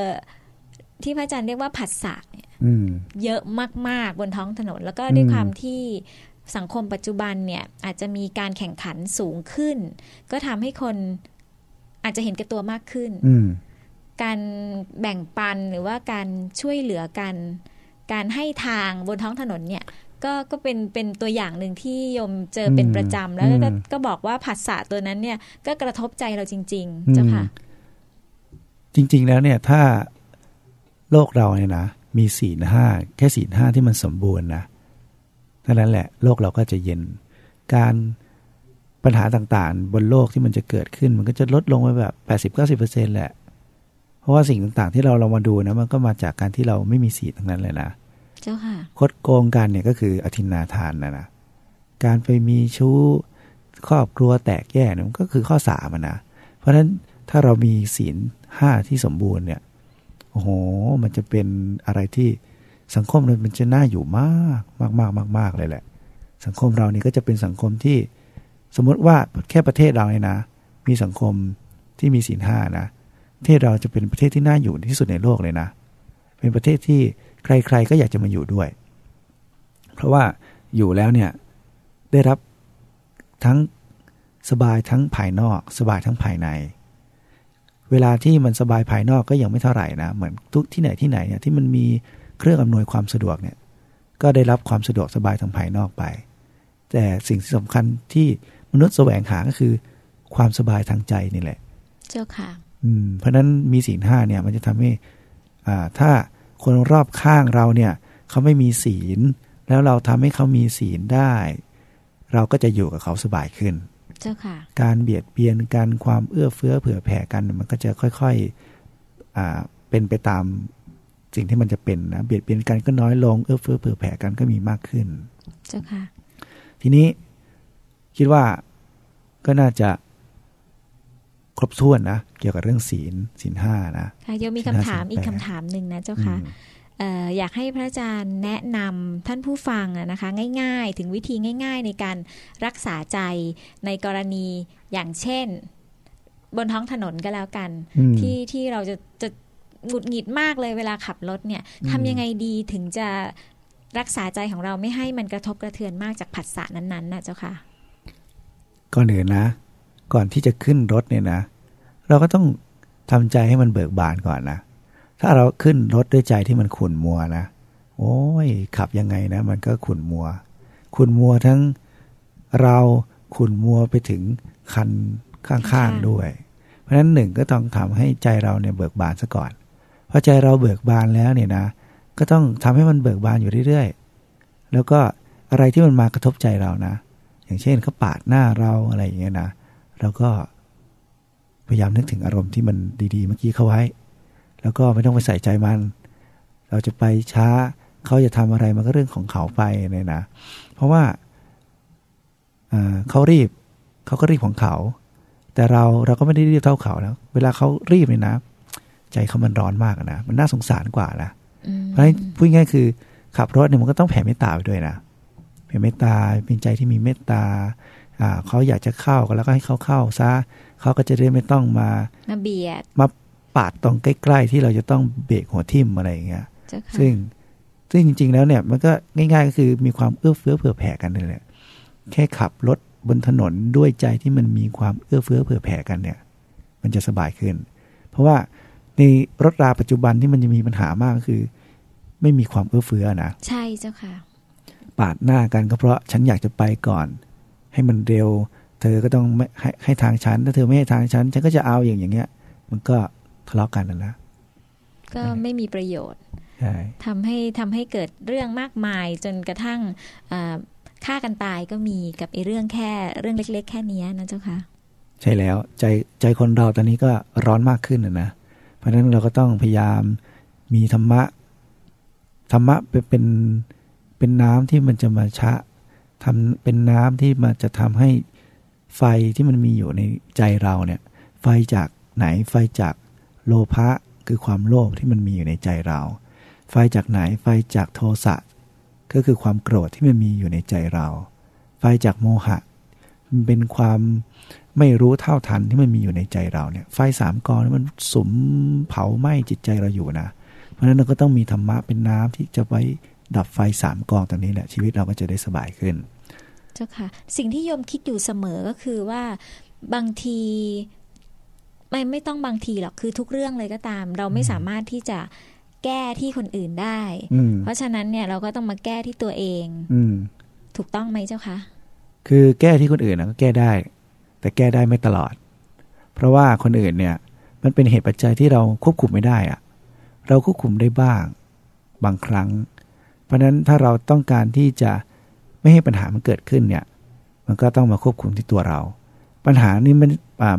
Speaker 1: ที่พระอาจารย์เรียกว่าผัสสะเนี่ยเยอะมาก ๆ บนท้องถนน แล้วก็ด้วยความที่ สังคมปัจจุบันเนี่ยอาจจะมีการแข่งขันสูงขึ้น ก็ทำให้คนอาจจะเห็นแก่ตัวมากขึ้น การแบ่งปันหรือว่าการช่วยเหลือกัน การให้ทางบนท้องถนนเนี่ยก็ก็เป็นเป็นตัวอย่างหนึ่งที่ยมเจอเป็นประจำแล้วก็ก็บอกว่าผัสสะตัวนั้นเนี่ยก็กระทบใจเราจริง ๆ เจ้าค่ะ
Speaker 2: จริง ๆ แล้วเนี่ยถ้าโลกเราเนี่ยนะมีศีลห้าแค่ศีลห้าที่มันสมบูรณ์นะ เท่านั้นแหละโลกเราก็จะเย็น การปัญหาต่างๆ บนโลกที่มันจะเกิดขึ้น มันก็จะลดลงไปแบบแปดสิบเก้าสิบเปอร์เซ็นแหละ เพราะว่าสิ่งต่างๆที่เราเรามาดูนะมันก็มาจากการที่เราไม่มีศีลทั้งนั้นเลยนะ
Speaker 1: เจ้าค่ะ
Speaker 2: คดโกงกันเนี่ยก็คืออธินาทานนะนะ การไปมีชู้ครอบครัวแตกแยกเนี่ยมันก็คือข้อสามนะ เพราะฉะนั้นถ้าเรามีศีลห้าที่สมบูรณ์เนี่ย โอ้โห มันจะเป็นอะไรที่ สังคมเรามันจะน่าอยู่มากมากมากมากมากเลยแหละ สังคมเรานี่ก็จะเป็นสังคมที่สมมติว่าแค่ประเทศเราเนี่ยนะ มีสังคมที่มีศีลห้านะประเทศเราจะเป็นประเทศที่น่าอยู่ที่สุดในโลกเลยนะ เป็นประเทศที่ใคร ๆ ก็อยากจะมาอยู่ด้วย เพราะว่าอยู่แล้วเนี่ยได้รับทั้งสบายทั้งภายนอก สบายทั้งภายใน เวลาที่มันสบายภายนอกก็ยังไม่เท่าไหร่นะ เหมือนทุกที่ไหนที่ไหนเนี่ยที่มันมี เครื่องอำนวยความสะดวกเนี่ยก็ได้รับความสะดวกสบายทางภายนอกไป แต่สิ่งที่สำคัญที่มนุษย์แสวงหาก็คือ ความสบายทางใจนี่แหละ
Speaker 1: เจ้าค่ะ
Speaker 2: อืมเพราะนั้นมีศีลห้าเนี่ยมันจะทำให้อ่าถ้าคนรอบข้างเราเนี่ยเขาไม่มีศีล แล้วเราทำให้เขามีศีลได้ เราก็จะอยู่กับเขาสบายขึ้น
Speaker 1: เจ้าค่ะ
Speaker 2: การเบียดเบียนกันความเอื้อเฟื้อเผื่อแผ่กันมันก็จะค่อยๆอ่าเป็นไปตาม สิ่งที่มันจะเป็นนะเบียดเบียนกันก็น้อยลงเอื้อเฟื้อเผื่อแผ่กันก็มีมากขึ้น
Speaker 1: เจ้าค่ะ
Speaker 2: ทีนี้คิดว่าก็น่าจะครบถ้วนนะเกี่ยวกับเรื่องศีลศีลห้านะ
Speaker 1: ค่ะโยมมีคำถามอีกคำถามหนึ่งนะเจ้าค่ะ
Speaker 2: อืม
Speaker 1: เอ่ออยากให้พระอาจารย์แนะนำท่านผู้ฟังอะนะคะ ง่ายๆ ถึงวิธีง่าย ๆ ในการรักษาใจในกรณีอย่างเช่น บนท้องถนนก็แล้วกัน
Speaker 2: อืม
Speaker 1: ที่ที่เราจะจะ หงุดหงิดมากเลยเวลาขับรถเนี่ย
Speaker 2: อืม
Speaker 1: ทำยังไงดีถึงจะรักษาใจของเราไม่ให้มันกระทบกระเทือนมากจากผัสสะนั้นๆนะเจ้าค่ะ
Speaker 2: ก่อนอื่นนะ ก่อนที่จะขึ้นรถเนี่ยนะ เราก็ต้องทำใจให้มันเบิกบานก่อนนะ ถ้าเราขึ้นรถด้วยใจที่มันขุ่นมัวนะโอ้ยขับยังไงนะ มันก็ขุ่นมัว ขุ่นมัวทั้งเราขุ่นมัวไปถึงคันข้าง
Speaker 1: ข้าง
Speaker 2: ๆ
Speaker 1: ๆ
Speaker 2: ด้วย เพราะฉะนั้นหนึ่งก็ต้องทำให้ใจเราเนี่ยเบิกบานซะก่อน พอใจเราเบิกบานแล้วเนี่ยนะ ก็ต้องทำให้มันเบิกบานอยู่เรื่อยๆ แล้วก็อะไรที่มันมากระทบใจเรานะ อย่างเช่นเขาปาดหน้าเราอะไรอย่างเงี้ยนะเราก็พยายามนึกถึงอารมณ์ที่มันดีๆ เมื่อกี้เขาไว้ แล้วก็ไม่ต้องไปใส่ใจมัน เราจะไปช้าเขาจะทำอะไรมันก็เรื่องของเขาไปเนี่ยนะ เพราะว่าอ่าเขารีบเขาก็รีบของเขา แต่เราเราก็ไม่ได้รีบเท่าเขาแล้ว เวลาเขารีบเนี่ยนะ ใจเขามันร้อนมากอะนะมันน่าสงสารกว่านะ
Speaker 1: อืม
Speaker 2: เพราะฉะนั้นพูดง่ายๆคือขับรถเนี่ยมันก็ต้องแผ่เมตตาไปด้วยนะแผ่เมตตาเป็นใจที่มีเมตตาอ่าเขาอยากจะเข้าก็แล้วก็ให้เขาเข้าซะเขาก็จะได้ไม่ต้องมา
Speaker 1: มาเบียด
Speaker 2: มาปาดตรงใกล้ ๆ ที่เราจะต้องเบรกหัวทิ่มอะไรอย่างเงี้ย
Speaker 1: เจ้าค่ะ
Speaker 2: ซึ่งซึ่งจริง ๆ แล้วเนี่ยมันก็ง่าย ๆ ก็คือมีความเอื้อเฟื้อเผื่อแผ่กันนี่แหละแค่ขับรถบนถนนด้วยใจที่มันมีความเอื้อเฟื้อเผื่อแผ่กันเนี่ย มันจะสบายขึ้น เพราะว่า ในรถราปัจจุบันที่มันจะมีปัญหามากก็คือ ไม่มีความเอื้อเฟื้อนะ
Speaker 1: ใช่เจ้าค่ะ
Speaker 2: ปาดหน้ากันก็เพราะฉันอยากจะไปก่อน ให้มันเร็ว เธอก็ต้องไม่ให้ให้ทางฉันถ้าเธอไม่ให้ทางฉันฉันก็จะเอาอย่างอย่างเงี้ย มันก็ทะเลาะกันนั่นแหละ
Speaker 1: ก็ไม่มีประโยชน์
Speaker 2: ใช่
Speaker 1: ทำให้ทำให้เกิดเรื่องมากมายจนกระทั่งอ่าฆ่ากันตายก็มีกับไอ้เรื่องแค่เรื่องเล็ก ๆ แค่เนี้ยนะเจ้าค่ะ
Speaker 2: ใช่แล้วใจใจคนเราตอนนี้ก็ร้อนมากขึ้นนะนะ เพราะฉะนั้นเราก็ต้องพยายามมีธรรมะ ธรรมะเป็นเป็นนน้ำที่มันจะมาชะทำเป็นน้ำที่มันจะทำให้ไฟที่มันมีอยู่ในใจเราเนี่ย ไฟจากไหนไฟจากโลภะคือความโลภที่มันมีอยู่ในใจเรา ไฟจากไหนไฟจากโทสะก็คือความโกรธที่มันมีอยู่ในใจเรา ไฟจากโมหะมันเป็นความ ไม่รู้เท่าทันที่มันมีอยู่ในใจเราเนี่ย ไฟสามกองนี่มันสุมเผาไหม้จิตใจเราอยู่นะ เพราะฉะนั้นเราก็ต้องมีธรรมะเป็นน้ำที่จะไว้ดับไฟสามกองตรงนี้แหละชีวิตเราก็จะได้สบายขึ้น
Speaker 1: เจ้าค่ะ สิ่งที่โยมคิดอยู่เสมอก็คือว่าบางทีไม่ไม่ต้องบางทีหรอกคือทุกเรื่องเลยก็ตาม เราไม่สามารถที่จะแก้ที่คนอื่นได้
Speaker 2: อืม
Speaker 1: เพราะฉะนั้นเนี่ยเราก็ต้องมาแก้ที่ตัวเอง
Speaker 2: อืม
Speaker 1: ถูกต้องไหมเจ้าคะ
Speaker 2: คือแก้ที่คนอื่นนะก็แก้ได้ แต่แก้ได้ไม่ตลอด เพราะว่าคนอื่นเนี่ยมันเป็นเหตุปัจจัยที่เราควบคุมไม่ได้อะเราควบคุมได้บ้าง บางครั้ง เพราะนั้นถ้าเราต้องการที่จะไม่ให้ปัญหามันเกิดขึ้นเนี่ย มันก็ต้องมาควบคุมที่ตัวเรา ปัญหานี้มัน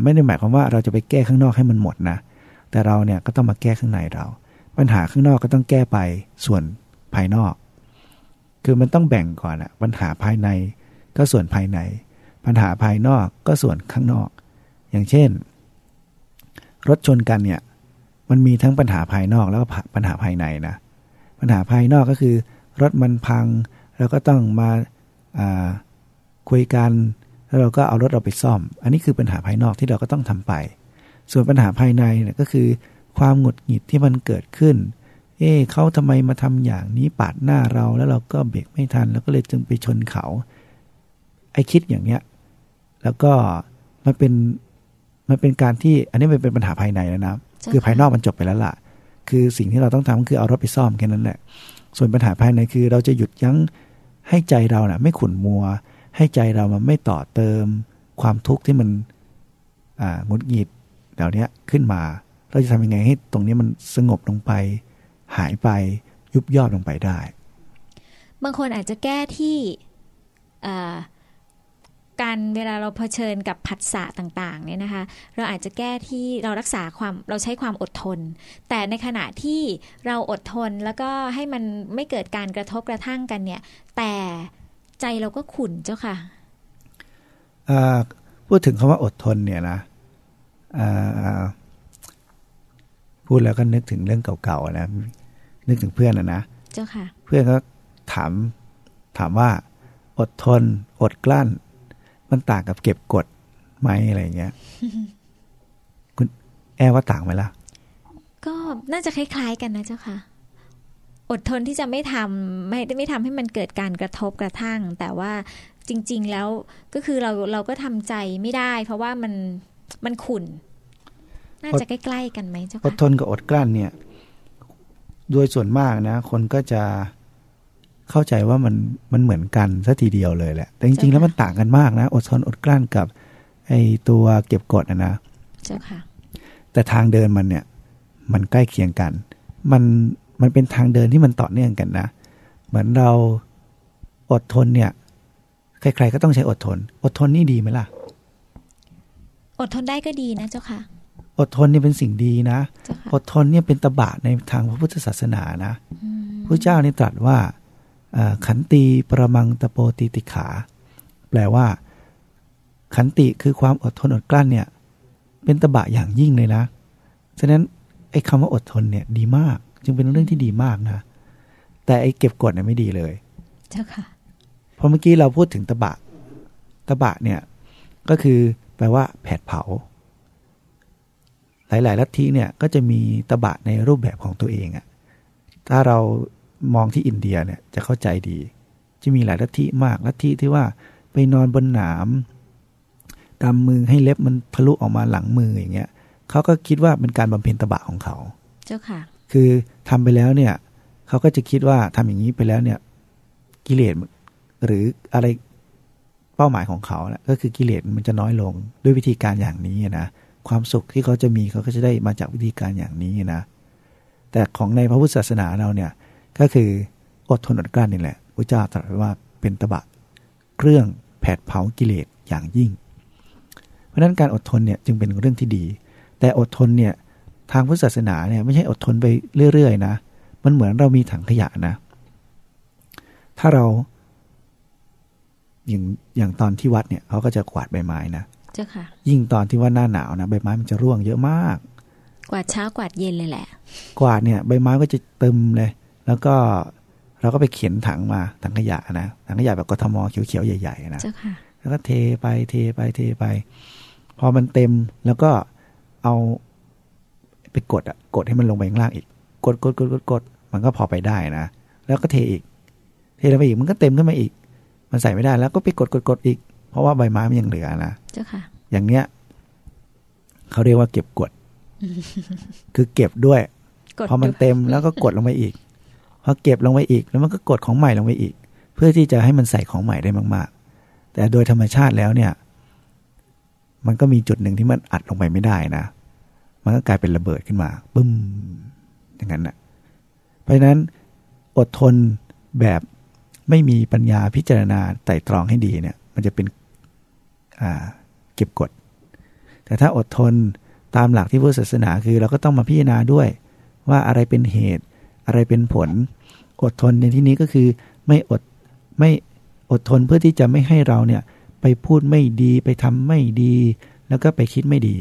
Speaker 2: ไม่ได้หมายความว่าเราจะไปแก้ข้างนอกให้มันหมดนะ แต่เราเนี่ยก็ต้องมาแก้ข้างในเรา ปัญหาข้างนอกก็ต้องแก้ไปส่วนภายนอก คือมันต้องแบ่งก่อนอะปัญหาภายในก็ส่วนภายใน ปัญหาภายนอกก็ส่วนข้างนอก อย่างเช่น รถชนกันเนี่ยมันมีทั้งปัญหาภายนอกแล้วก็ปัญหาภายในนะปัญหาภายนอกก็คือ รถมันพังเราก็ต้องมาาคุยกัน แล้วเราก็เอารถเราไปซ่อม อันนี้คือปัญหาภายนอกที่เราก็ต้องทำไป ส่วนปัญหาภายในเนี่ยก็คือ ความหงุดหงิดที่มันเกิดขึ้น เอ๊เขาทำไมมาทำอย่างนี้ปาดหน้าเราแล้วเราก็เบรกไม่ทัน แล้วก็เลยจึงไปชนเขา ไอ้คิดอย่างเนี้ย แล้วก็มันเป็นมันเป็นการที่อันนี้มันเป็นปัญหาภายในแล้วนะคือภายนอกมันจบไปแล้วล่ะ คือสิ่งที่เราต้องทำคือเอารถไปซ่อมแค่นั้นแหละ ส่วนปัญหาภายในคือเราจะหยุดยั้งให้ใจเรานะ่ะ ไม่ขุ่นมัว ให้ใจเรามันไม่ต่อเติม ความทุกข์ที่มันอ่างุดหงิดเหล่านี้ขึ้นมา เราจะทำยังไงให้ตรงนี้มันสงบลงไป หายไปยุบย่อลงไปได้
Speaker 1: บางคนอาจจะแก้ที่ การเวลาเราเผชิญกับผัสสะต่างๆเนี่ยนะคะ เราอาจจะแก้ที่เรารักษาความเราใช้ความอดทน แต่ในขณะที่เราอดทนแล้วก็ให้มันไม่เกิดการกระทบกระทั่งกันเนี่ย แต่ใจเราก็ขุ่นเจ้าค่ะ
Speaker 2: พูดถึงคำว่าอดทนเนี่ยนะพูดแล้วก็นึกถึงเรื่องเก่าๆนะนึกถึงเพื่อนนะนะ
Speaker 1: เจ้าค่ะ
Speaker 2: เพื่อนก็ถามถามว่า อดทน อดกลั้น มันต่างกับเก็บกดไหมอะไรเงี้ย คุณแอว่าต่างไหมล่ะ
Speaker 1: ก็น่าจะคล้าย ๆ กันนะเจ้าค่ะ อดทนที่จะไม่ทำไม่ไม่ทำให้มันเกิดการกระทบกระทั่ง แต่ว่าจริง ๆ แล้วก็คือเราเราก็ทำใจไม่ได้ เพราะว่ามันมันขุ่น น่าจะใกล้ ๆ กันไหมเจ้าค่ะ
Speaker 2: อดทนกับอดกลั้นเนี่ย โดยส่วนมากนะ คนก็จะ เข้าใจว่ามันมันเหมือนกันซะทีเดียวเลยแหละ แต่จริงๆ แล้วมันต่างกันมากนะ อดทนอดกลั้นกับ ไอตัวเก็บกดนะนะ
Speaker 1: เจ้าค่ะ
Speaker 2: แต่ทางเดินมันเนี่ย มันใกล้เคียงกัน มันมันเป็นทางเดินที่มันต่อเนื่องกันนะ เหมือนเราอดทนเนี่ย ใครๆก็ต้องใช้อดทน อดทนนี่ดีไหมล่ะ
Speaker 1: อดทนได้ก็ดีนะเจ้าค่ะ
Speaker 2: อดทนนี่เป็นสิ่งดีนะ อดทนเนี่ยเป็นตบะในทางพระพุทธศาสนานะพระเจ้านี่ตรัสว่า ขันตีประมังตะโปติติขา แปลว่า ขันติคือความอดทนอดกลั้นเนี่ยเป็นตบะอย่างยิ่งเลยนะ ฉะนั้นไอ้คำว่าอดทนเนี่ยดีมาก จึงเป็นเรื่องที่ดีมากนะ แต่ไอ้เก็บกดเนี่ยไม่ดีเลย
Speaker 1: เจ้าค่ะ
Speaker 2: เพราะเมื่อกี้เราพูดถึงตบะตบะเนี่ยก็คือแปลว่าแผดเผา หลายๆลัทธิเนี่ยก็จะมีตบะในรูปแบบของตัวเองอะถ้าเรา มองที่อินเดียเนี่ยจะเข้าใจดี จะมีหลายลัทธิมากลัทธิที่ว่าไปนอนบนหนามกำมือให้เล็บมันทะลุออกมาหลังมืออย่างเงี้ยเขาก็คิดว่าเป็นการบำเพ็ญตบะของเขา
Speaker 1: เจ้าค่ะ
Speaker 2: คือทำไปแล้วเนี่ยเขาก็จะคิดว่าทำอย่างนี้ไปแล้วเนี่ย กิเลสหรืออะไรเป้าหมายของเขานะก็คือกิเลสมันจะน้อยลงด้วยวิธีการอย่างนี้นะความสุขที่เขาจะมีเขาก็จะได้มาจากวิธีการอย่างนี้นะแต่ของในพระพุทธศาสนาเราเนี่ย ก็คืออดทนอดกลั้นนี่แหละพระเจ้าตรัสว่าเป็นตบะ เครื่องแผดเผากิเลสอย่างยิ่ง เพราะนั้นการอดทนเนี่ยจึงเป็นเรื่องที่ดี แต่อดทนเนี่ยทางพุทธศาสนาเนี่ยไม่ใช่อดทนไปเรื่อยๆนะ มันเหมือนเรามีถังขยะนะ ถ้าเราอย่างอย่างตอนที่วัดเนี่ยเขาก็จะกวาดใบไม้นะ
Speaker 1: เจ้าค่ะ
Speaker 2: ยิ่งตอนที่ว่าหน้าหนาวนะใบไม้มันจะร่วงเยอะมาก
Speaker 1: กวาดเช้ากวาดเย็นเลยแหละ
Speaker 2: กวาดเนี่ยใบไม้ก็จะเต็มเลย แล้วก็เราก็ไปเขียนถังมาถังขยะนะถังขยะแบบกทมเขียวๆใหญ่ๆนะแล้วก็เทไปเทไปเทไป พอมันเต็มแล้วก็เอาไปกดอะกดให้มันลงไปข้างล่างอีก กดกดกดกดกดมันก็พอไปได้นะ แล้วก็เทอีก เทลงไปอีกมันก็เต็มขึ้นมาอีก มันใส่ไม่ได้แล้วก็ไปกดกดกดอีก เพราะว่าใบไม้มันยังเหลือนะ
Speaker 1: เจ้าค่ะ
Speaker 2: อย่างเนี้ยเขาเรียกว่าเก็บกด คือเก็บด้วย พอมันเต็มแล้วก็กดลงไปอีก พอเก็บลงไปอีก แล้วมันก็กดของใหม่ลงไปอีก เพื่อที่จะให้มันใส่ของใหม่ได้มาก ๆ แต่โดยธรรมชาติแล้วเนี่ย มันก็มีจุดหนึ่งที่มันอัดลงไปไม่ได้นะ มันก็กลายเป็นระเบิดขึ้นมาบึ้มอย่างนั้นนะเพราะฉะนั้นอดทนแบบไม่มีปัญญาพิจารณาไต่ตรองให้ดีเนี่ย มันจะเป็นเก็บกด แต่ถ้าอดทนตามหลักที่พุทธศาสนาคือ เราก็ต้องมาพิจารณาด้วย ว่าอะไรเป็นเหตุ อะไรเป็นผล อดทนในที่นี้ก็คือไม่อดไม่อดทนเพื่อที่จะไม่ให้เราเนี่ยไปพูดไม่ดีไปทำไม่ดี แล้วก็ไปคิดไม่ดี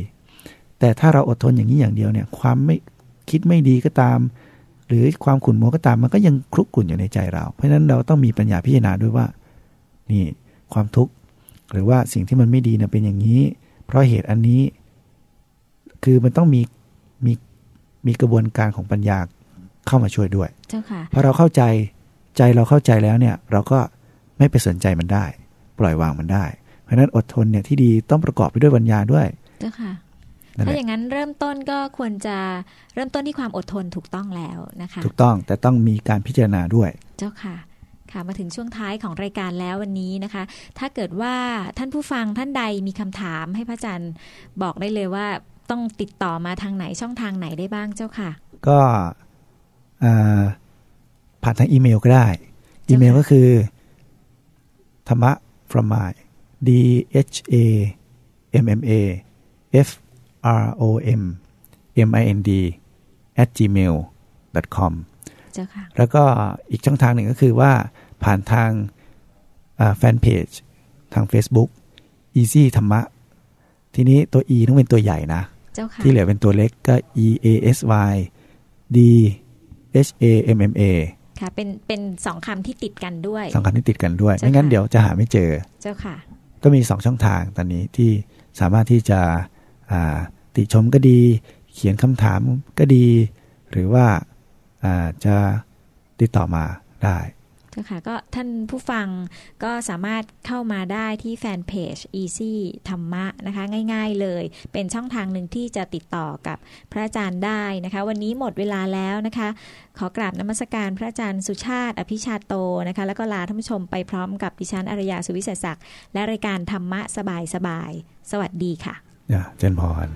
Speaker 2: แต่ถ้าเราอดทนอย่างนี้อย่างเดียวเนี่ยความไม่คิดไม่ดีก็ตาม หรือความขุ่นมัวก็ตามมันก็ยังคลุกกลุ่นอยู่ในใจเรา เพราะฉะนั้นเราต้องมีปัญญาพิจารณาด้วยว่า นี่ความทุกข์หรือว่าสิ่งที่มันไม่ดีเนี่ยเป็นอย่างนี้ เพราะเหตุอันนี้ คือมันต้องมีมีมีกระบวนการของปัญญา เข้ามาช่วยด้วย
Speaker 1: เจ้าค่ะ
Speaker 2: พอเราเข้าใจใจเราเข้าใจแล้วเนี่ย เราก็ไม่ไปสนใจมันได้ ปล่อยวางมันได้ เพราะฉะนั้นอดทนเนี่ยที่ดีต้องประกอบไปด้วยปัญญาด้วย
Speaker 1: เจ้าค่ะ
Speaker 2: นั่นแห
Speaker 1: ถ้า
Speaker 2: ละ
Speaker 1: อย่างนั้นเริ่มต้นก็ควรจะเริ่มต้นที่ความอดทนถูกต้องแล้วนะคะ
Speaker 2: ถูกต้องแต่ต้องมีการพิจารณาด้วย
Speaker 1: เจ้าค่ะค่ะมาถึงช่วงท้ายของรายการแล้ววันนี้นะคะ ถ้าเกิดว่าท่านผู้ฟังท่านใดมีคำถามให้พระอาจารย์บอกได้เลยว่าต้องติดต่อมาทางไหนช่องทางไหนได้บ้างเจ้าค่ะ
Speaker 2: ก็อ่า ผ่านทางอีเมลก็ได้ อีเมลก็คือธรรมะ from mind d h a m m a f r o m m i n d at gmail com
Speaker 1: เจ้าค่ะ
Speaker 2: แล้วก็อีกช่องทางหนึ่งก็คือว่าผ่านทางแฟนเพจทาง Facebook Easy ธรรมะ ทีนี้ตัว E ต้องเป็นตัวใหญ่นะ
Speaker 1: เจ้าค่ะ
Speaker 2: ที่เหลือเป็นตัวเล็กก็ E A S Y D H A M M A
Speaker 1: ค่ะ เป็นเป็นสองคำที่ติดกันด้วย
Speaker 2: สองคำที่ติดกันด้วย
Speaker 1: ใช่
Speaker 2: ไม่งั้น
Speaker 1: ค่ะ
Speaker 2: เดี๋ยวจะหาไม่เจอ
Speaker 1: เจ้าค่ะ
Speaker 2: ก็มีสองช่องทางตอนนี้ที่สามารถที่จะอ่าติชมก็ดี เขียนคำถามก็ดี หรือว่าอ่าจะติดต่อมาได้
Speaker 1: เจ้าค่ะก็ท่านผู้ฟังก็สามารถเข้ามาได้ที่แฟนเพจ Easy ธรรมะนะคะ ง่ายๆเลย เป็นช่องทางหนึ่งที่จะติดต่อกับพระอาจารย์ได้นะคะ วันนี้หมดเวลาแล้วนะคะ ขอกราบนมัสการพระอาจารย์สุชาติ อภิชาโตนะคะ แล้วก็ลาท่านผู้ชมไปพร้อมกับดิฉันอรยาสุวิเศษศักดิ์และรายการธรรมะสบายๆสวัสดีค่ะ
Speaker 2: เจนพร